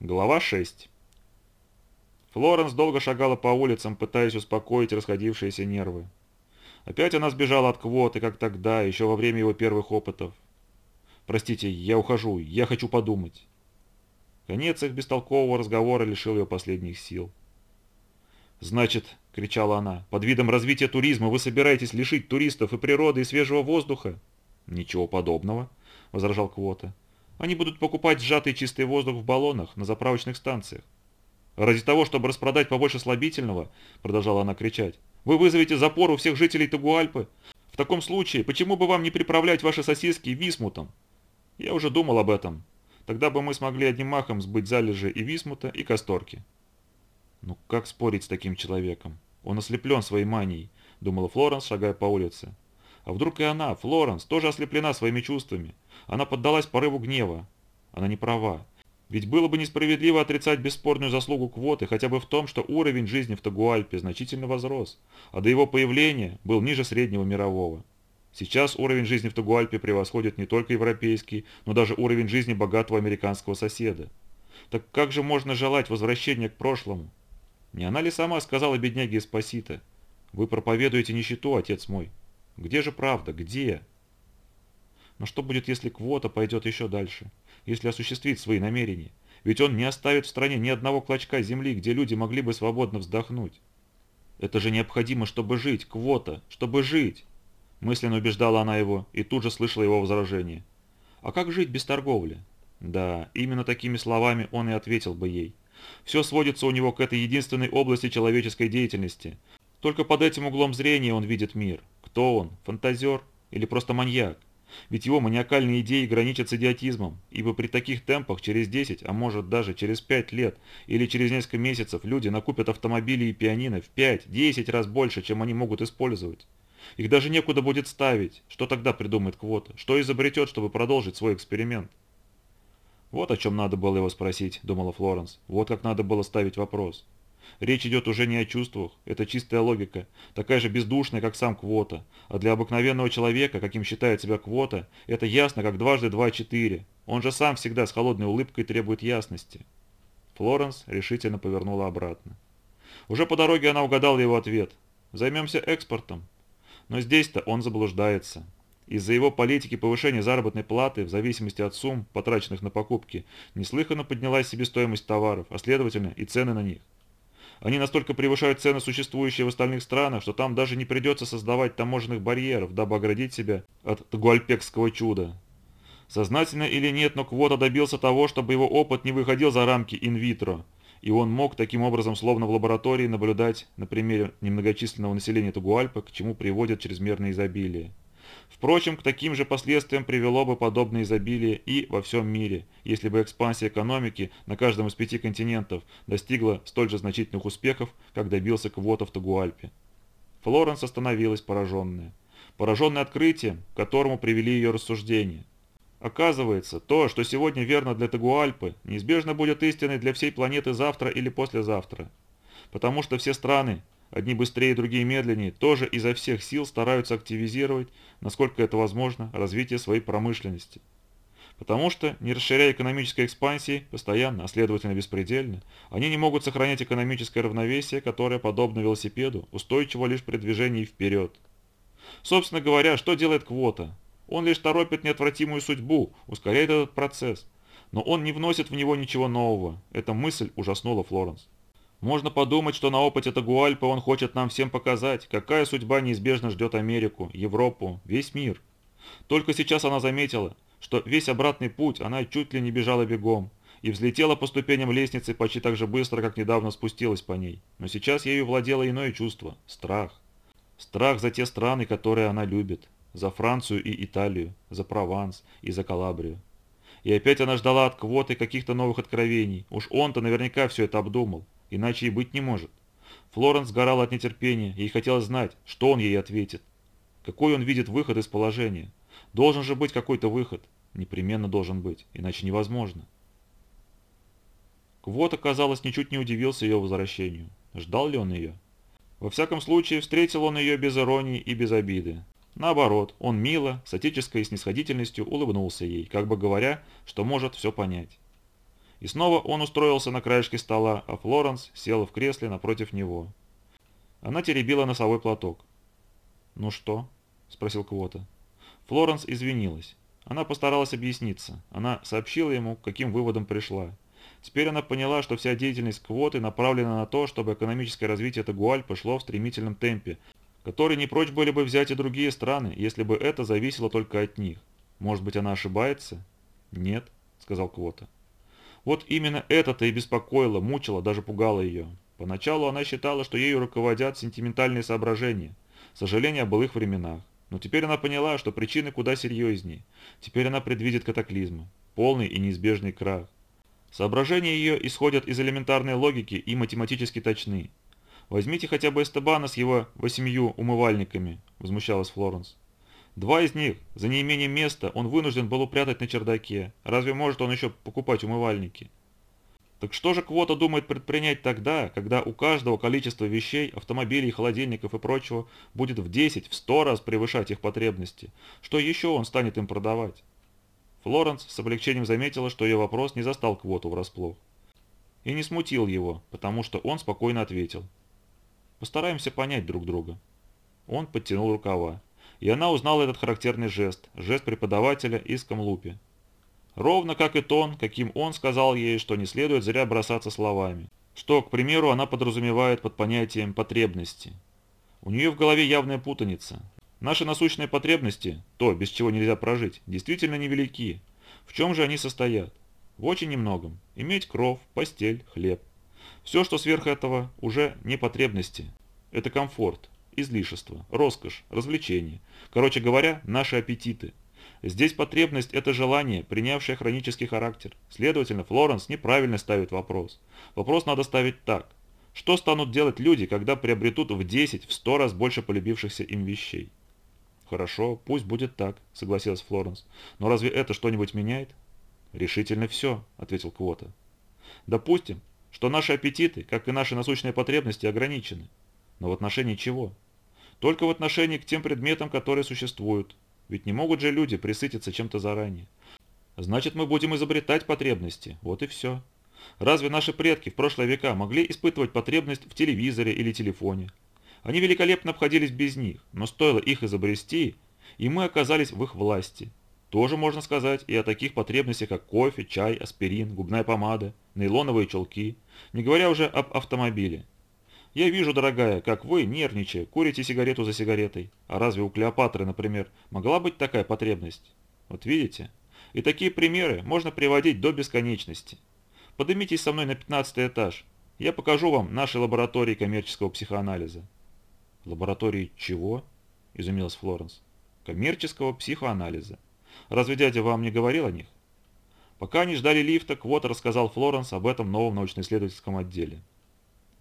Глава 6 Флоренс долго шагала по улицам, пытаясь успокоить расходившиеся нервы. Опять она сбежала от квоты, как тогда, еще во время его первых опытов. «Простите, я ухожу, я хочу подумать». Конец их бестолкового разговора лишил ее последних сил. «Значит, — кричала она, — под видом развития туризма вы собираетесь лишить туристов и природы, и свежего воздуха?» «Ничего подобного», — возражал Квота. Они будут покупать сжатый чистый воздух в баллонах на заправочных станциях. Ради того, чтобы распродать побольше слабительного, продолжала она кричать, вы вызовете запор у всех жителей Тагуальпы. В таком случае, почему бы вам не приправлять ваши сосиски висмутом? Я уже думал об этом. Тогда бы мы смогли одним махом сбыть залежи и висмута, и касторки. Ну как спорить с таким человеком? Он ослеплен своей манией, думала Флоренс, шагая по улице. А вдруг и она, Флоренс, тоже ослеплена своими чувствами? Она поддалась порыву гнева. Она не права. Ведь было бы несправедливо отрицать бесспорную заслугу квоты хотя бы в том, что уровень жизни в Тагуальпе значительно возрос, а до его появления был ниже среднего мирового. Сейчас уровень жизни в Тагуальпе превосходит не только европейский, но даже уровень жизни богатого американского соседа. Так как же можно желать возвращения к прошлому? Не она ли сама сказала бедняге Эспосито? Вы проповедуете нищету, отец мой. Где же правда? Где? Но что будет, если квота пойдет еще дальше? Если осуществит свои намерения? Ведь он не оставит в стране ни одного клочка земли, где люди могли бы свободно вздохнуть. Это же необходимо, чтобы жить, квота, чтобы жить. Мысленно убеждала она его и тут же слышала его возражение. А как жить без торговли? Да, именно такими словами он и ответил бы ей. Все сводится у него к этой единственной области человеческой деятельности. Только под этим углом зрения он видит мир. Кто он? Фантазер? Или просто маньяк? Ведь его маниакальные идеи граничат с идиотизмом, ибо при таких темпах через 10, а может даже через 5 лет или через несколько месяцев люди накупят автомобили и пианино в 5-10 раз больше, чем они могут использовать. Их даже некуда будет ставить. Что тогда придумает Квота? Что изобретет, чтобы продолжить свой эксперимент? Вот о чем надо было его спросить, думала Флоренс. Вот как надо было ставить вопрос. Речь идет уже не о чувствах, это чистая логика, такая же бездушная, как сам Квота. А для обыкновенного человека, каким считает себя Квота, это ясно, как дважды два четыре. Он же сам всегда с холодной улыбкой требует ясности. Флоренс решительно повернула обратно. Уже по дороге она угадала его ответ. Займемся экспортом. Но здесь-то он заблуждается. Из-за его политики повышения заработной платы в зависимости от сумм, потраченных на покупки, неслыханно поднялась себестоимость товаров, а следовательно и цены на них. Они настолько превышают цены, существующие в остальных странах, что там даже не придется создавать таможенных барьеров, дабы оградить себя от тагуальпекского чуда. Сознательно или нет, но Квота добился того, чтобы его опыт не выходил за рамки инвитро, и он мог таким образом, словно в лаборатории, наблюдать на примере немногочисленного населения Тугуальпа, к чему приводит чрезмерное изобилие. Впрочем, к таким же последствиям привело бы подобное изобилие и во всем мире, если бы экспансия экономики на каждом из пяти континентов достигла столь же значительных успехов, как добился Квота в Тагуальпе. Флоренс остановилась пораженная. Пораженная открытием, к которому привели ее рассуждения. Оказывается, то, что сегодня верно для Тагуальпы, неизбежно будет истиной для всей планеты завтра или послезавтра. Потому что все страны, Одни быстрее, другие медленнее, тоже изо всех сил стараются активизировать, насколько это возможно, развитие своей промышленности. Потому что, не расширяя экономической экспансии постоянно, а следовательно беспредельно, они не могут сохранять экономическое равновесие, которое, подобно велосипеду, устойчиво лишь при движении вперед. Собственно говоря, что делает квота? Он лишь торопит неотвратимую судьбу, ускоряет этот процесс. Но он не вносит в него ничего нового. Эта мысль ужаснула Флоренс. Можно подумать, что на опыте Тагуальпа он хочет нам всем показать, какая судьба неизбежно ждет Америку, Европу, весь мир. Только сейчас она заметила, что весь обратный путь она чуть ли не бежала бегом и взлетела по ступеням лестницы почти так же быстро, как недавно спустилась по ней. Но сейчас ею владело иное чувство – страх. Страх за те страны, которые она любит. За Францию и Италию, за Прованс и за Калабрию. И опять она ждала от квоты каких-то новых откровений. Уж он-то наверняка все это обдумал. Иначе и быть не может. Флоренс сгорала от нетерпения, ей хотелось знать, что он ей ответит. Какой он видит выход из положения. Должен же быть какой-то выход. Непременно должен быть, иначе невозможно. Квот, оказалось, ничуть не удивился ее возвращению. Ждал ли он ее? Во всяком случае, встретил он ее без иронии и без обиды. Наоборот, он мило, с отеческой снисходительностью улыбнулся ей, как бы говоря, что может все понять. И снова он устроился на краешке стола, а Флоренс села в кресле напротив него. Она теребила носовой платок. «Ну что?» – спросил Квота. Флоренс извинилась. Она постаралась объясниться. Она сообщила ему, к каким выводам пришла. Теперь она поняла, что вся деятельность квоты направлена на то, чтобы экономическое развитие Тагуаль пошло в стремительном темпе, который не прочь были бы взять и другие страны, если бы это зависело только от них. Может быть, она ошибается? Нет, сказал Квота. Вот именно это-то и беспокоило, мучило, даже пугало ее. Поначалу она считала, что ею руководят сентиментальные соображения, сожаления о былых временах. Но теперь она поняла, что причины куда серьезнее. Теперь она предвидит катаклизмы, полный и неизбежный крах. Соображения ее исходят из элементарной логики и математически точны. «Возьмите хотя бы Эстебана с его восемью умывальниками», – возмущалась Флоренс. «Два из них, за неимением места, он вынужден был упрятать на чердаке. Разве может он еще покупать умывальники?» Так что же Квота думает предпринять тогда, когда у каждого количество вещей, автомобилей, холодильников и прочего будет в 10, в 100 раз превышать их потребности? Что еще он станет им продавать? Флоренс с облегчением заметила, что ее вопрос не застал Квоту врасплох. И не смутил его, потому что он спокойно ответил. «Постараемся понять друг друга». Он подтянул рукава, и она узнала этот характерный жест, жест преподавателя из Камлупи. Ровно как и тон, каким он сказал ей, что не следует зря бросаться словами. Что, к примеру, она подразумевает под понятием потребности. У нее в голове явная путаница. Наши насущные потребности, то, без чего нельзя прожить, действительно невелики. В чем же они состоят? В очень немногом. Иметь кров, постель, хлеб. Все, что сверх этого, уже не потребности. Это комфорт, излишество, роскошь, развлечение. Короче говоря, наши аппетиты – Здесь потребность – это желание, принявшее хронический характер. Следовательно, Флоренс неправильно ставит вопрос. Вопрос надо ставить так. Что станут делать люди, когда приобретут в 10, в 100 раз больше полюбившихся им вещей? Хорошо, пусть будет так, согласилась Флоренс. Но разве это что-нибудь меняет? Решительно все, ответил Квота. Допустим, что наши аппетиты, как и наши насущные потребности, ограничены. Но в отношении чего? Только в отношении к тем предметам, которые существуют, ведь не могут же люди присытиться чем-то заранее. Значит, мы будем изобретать потребности. Вот и все. Разве наши предки в прошлые века могли испытывать потребность в телевизоре или телефоне? Они великолепно обходились без них, но стоило их изобрести, и мы оказались в их власти. Тоже можно сказать и о таких потребностях, как кофе, чай, аспирин, губная помада, нейлоновые чулки, не говоря уже об автомобиле. Я вижу, дорогая, как вы, нервничая, курите сигарету за сигаретой. А разве у Клеопатры, например, могла быть такая потребность? Вот видите? И такие примеры можно приводить до бесконечности. Поднимитесь со мной на 15 этаж. Я покажу вам наши лаборатории коммерческого психоанализа. Лаборатории чего? Изумилась Флоренс. Коммерческого психоанализа. Разве дядя вам не говорил о них? Пока они ждали лифта, Квот рассказал Флоренс об этом новом научно-исследовательском отделе.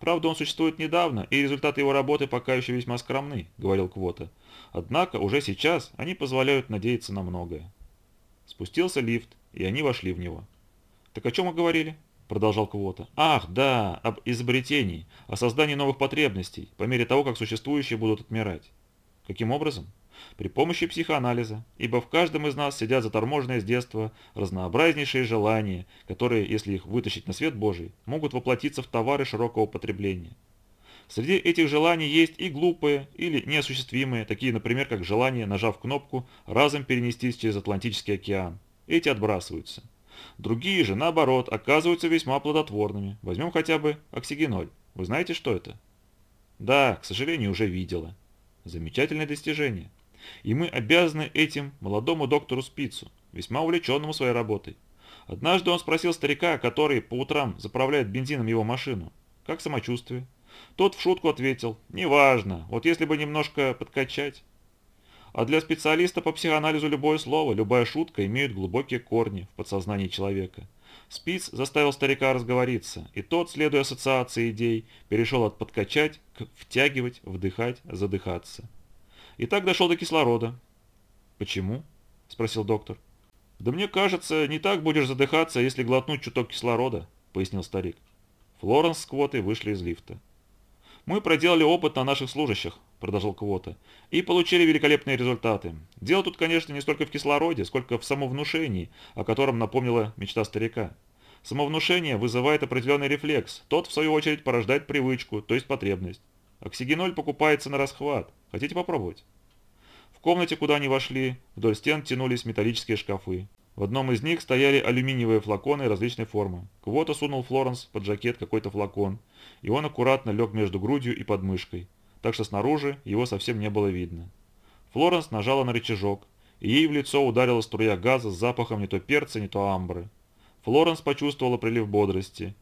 Правда, он существует недавно, и результаты его работы пока еще весьма скромны, говорил Квота. Однако уже сейчас они позволяют надеяться на многое. Спустился лифт, и они вошли в него. «Так о чем мы говорили?» – продолжал Квота. «Ах, да, об изобретении, о создании новых потребностей, по мере того, как существующие будут отмирать. Каким образом? При помощи психоанализа, ибо в каждом из нас сидят заторможенные с детства разнообразнейшие желания, которые, если их вытащить на свет Божий, могут воплотиться в товары широкого потребления. Среди этих желаний есть и глупые, или неосуществимые, такие, например, как желание, нажав кнопку, разом перенестись через Атлантический океан. Эти отбрасываются. Другие же, наоборот, оказываются весьма плодотворными. Возьмем хотя бы оксигеноль. Вы знаете, что это? Да, к сожалению, уже видела. Замечательное достижение. И мы обязаны этим молодому доктору Спицу, весьма увлеченному своей работой. Однажды он спросил старика, который по утрам заправляет бензином его машину, как самочувствие. Тот в шутку ответил, неважно, вот если бы немножко подкачать. А для специалиста по психоанализу любое слово, любая шутка имеют глубокие корни в подсознании человека. Спиц заставил старика разговориться, и тот, следуя ассоциации идей, перешел от подкачать к втягивать, вдыхать, задыхаться. И так дошел до кислорода. «Почему?» – спросил доктор. «Да мне кажется, не так будешь задыхаться, если глотнуть чуток кислорода», – пояснил старик. Флоренс с Квотой вышли из лифта. «Мы проделали опыт на наших служащих», – продолжал Квота, – «и получили великолепные результаты. Дело тут, конечно, не столько в кислороде, сколько в самовнушении, о котором напомнила мечта старика. Самовнушение вызывает определенный рефлекс, тот, в свою очередь, порождает привычку, то есть потребность. Оксигеноль покупается на расхват. Хотите попробовать? В комнате, куда они вошли, вдоль стен тянулись металлические шкафы. В одном из них стояли алюминиевые флаконы различной формы. Квота сунул Флоренс под жакет какой-то флакон, и он аккуратно лег между грудью и подмышкой, так что снаружи его совсем не было видно. Флоренс нажала на рычажок, и ей в лицо ударила струя газа с запахом не то перца, не то амбры. Флоренс почувствовала прилив бодрости.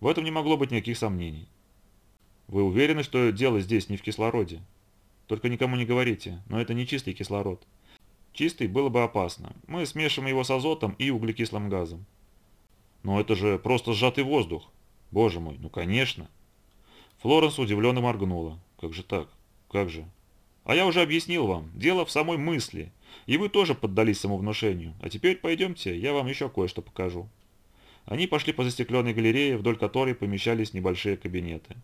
В этом не могло быть никаких сомнений. «Вы уверены, что дело здесь не в кислороде?» «Только никому не говорите, но это не чистый кислород. Чистый было бы опасно. Мы смешиваем его с азотом и углекислым газом. Но это же просто сжатый воздух. Боже мой, ну конечно. Флоренс удивленно моргнула. Как же так? Как же? А я уже объяснил вам. Дело в самой мысли. И вы тоже поддались самовнушению. А теперь пойдемте, я вам еще кое-что покажу. Они пошли по застекленной галерее, вдоль которой помещались небольшие кабинеты.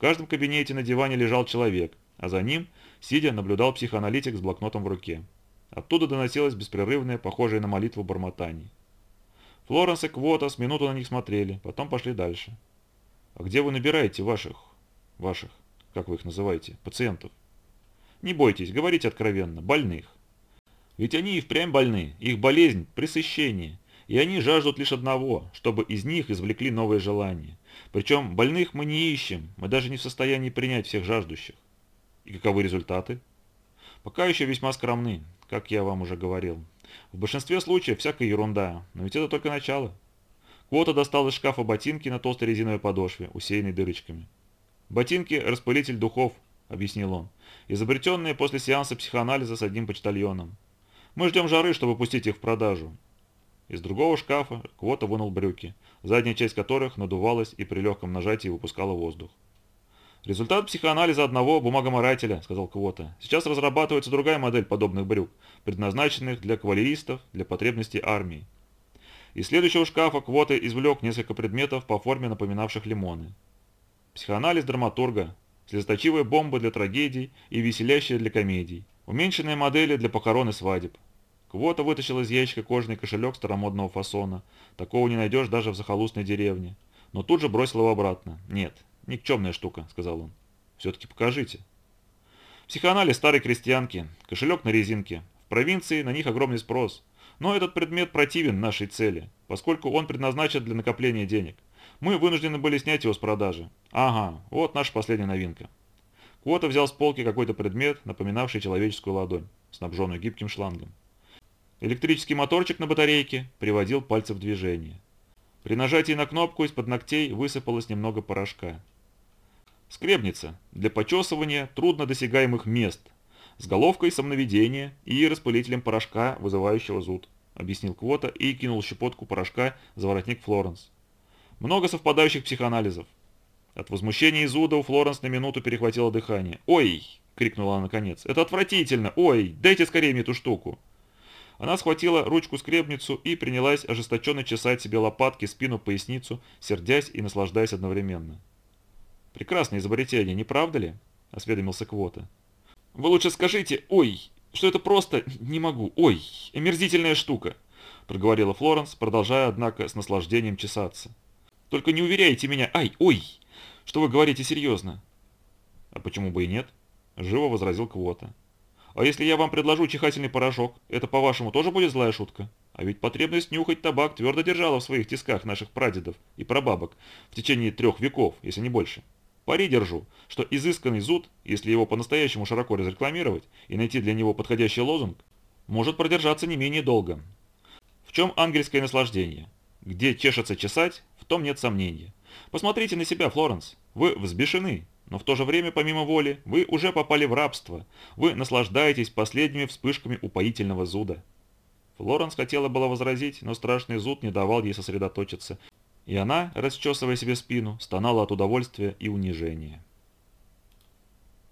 Каждом кабинете на диване лежал человек, а за ним, сидя, наблюдал психоаналитик с блокнотом в руке. Оттуда доносилось беспрерывное, похожее на молитву бормотание. Флоренс и Квота с минуту на них смотрели, потом пошли дальше. «А где вы набираете ваших... ваших... как вы их называете? Пациентов?» «Не бойтесь, говорите откровенно, больных. Ведь они и впрямь больны, их болезнь – пресыщение, и они жаждут лишь одного, чтобы из них извлекли новые желания. Причем больных мы не ищем, мы даже не в состоянии принять всех жаждущих. И каковы результаты? Пока еще весьма скромны как я вам уже говорил. В большинстве случаев всякая ерунда, но ведь это только начало. Квота достал из шкафа ботинки на толстой резиновой подошве, усеянной дырочками. «Ботинки – распылитель духов», – объяснил он, изобретенные после сеанса психоанализа с одним почтальоном. «Мы ждем жары, чтобы пустить их в продажу». Из другого шкафа Квота вынул брюки, задняя часть которых надувалась и при легком нажатии выпускала воздух. «Результат психоанализа одного бумагоморателя», — сказал Квота. «Сейчас разрабатывается другая модель подобных брюк, предназначенных для кавалеристов, для потребностей армии». Из следующего шкафа Квота извлек несколько предметов по форме напоминавших лимоны. Психоанализ драматурга, слезоточивые бомбы для трагедий и веселящие для комедий, уменьшенные модели для похорон и свадеб. Квота вытащил из ящика кожаный кошелек старомодного фасона. Такого не найдешь даже в захолустной деревне. Но тут же бросил его обратно. Нет, «Никчемная штука», — сказал он. «Все-таки покажите». Психоанализ старой крестьянки, кошелек на резинке. В провинции на них огромный спрос. Но этот предмет противен нашей цели, поскольку он предназначен для накопления денег. Мы вынуждены были снять его с продажи. Ага, вот наша последняя новинка. Квота взял с полки какой-то предмет, напоминавший человеческую ладонь, снабженную гибким шлангом. Электрический моторчик на батарейке приводил пальцы в движение. При нажатии на кнопку из-под ногтей высыпалось немного порошка. Скребница для почесывания труднодосягаемых мест с головкой сомновидения и распылителем порошка, вызывающего зуд, объяснил Квота и кинул щепотку порошка за воротник Флоренс. Много совпадающих психоанализов. От возмущения и зуда у Флоренс на минуту перехватило дыхание. «Ой!» — крикнула она наконец. «Это отвратительно! Ой! Дайте скорее мне эту штуку!» Она схватила ручку-скребницу и принялась ожесточенно чесать себе лопатки, спину, поясницу, сердясь и наслаждаясь одновременно. Прекрасное изобретение, не правда ли? Осведомился Квота. Вы лучше скажите, ой, что это просто не могу, ой, омерзительная штука, проговорила Флоренс, продолжая, однако, с наслаждением чесаться. Только не уверяйте меня, ай, ой, что вы говорите серьезно. А почему бы и нет? Живо возразил Квота. А если я вам предложу чихательный порошок, это, по-вашему, тоже будет злая шутка? А ведь потребность нюхать табак твердо держала в своих тисках наших прадедов и прабабок в течение трех веков, если не больше. Пари держу, что изысканный зуд, если его по-настоящему широко разрекламировать и найти для него подходящий лозунг, может продержаться не менее долго. В чем ангельское наслаждение? Где чешется чесать, в том нет сомнения. Посмотрите на себя, Флоренс. Вы взбешены, но в то же время, помимо воли, вы уже попали в рабство. Вы наслаждаетесь последними вспышками упоительного зуда. Флоренс хотела было возразить, но страшный зуд не давал ей сосредоточиться, и она, расчесывая себе спину, стонала от удовольствия и унижения.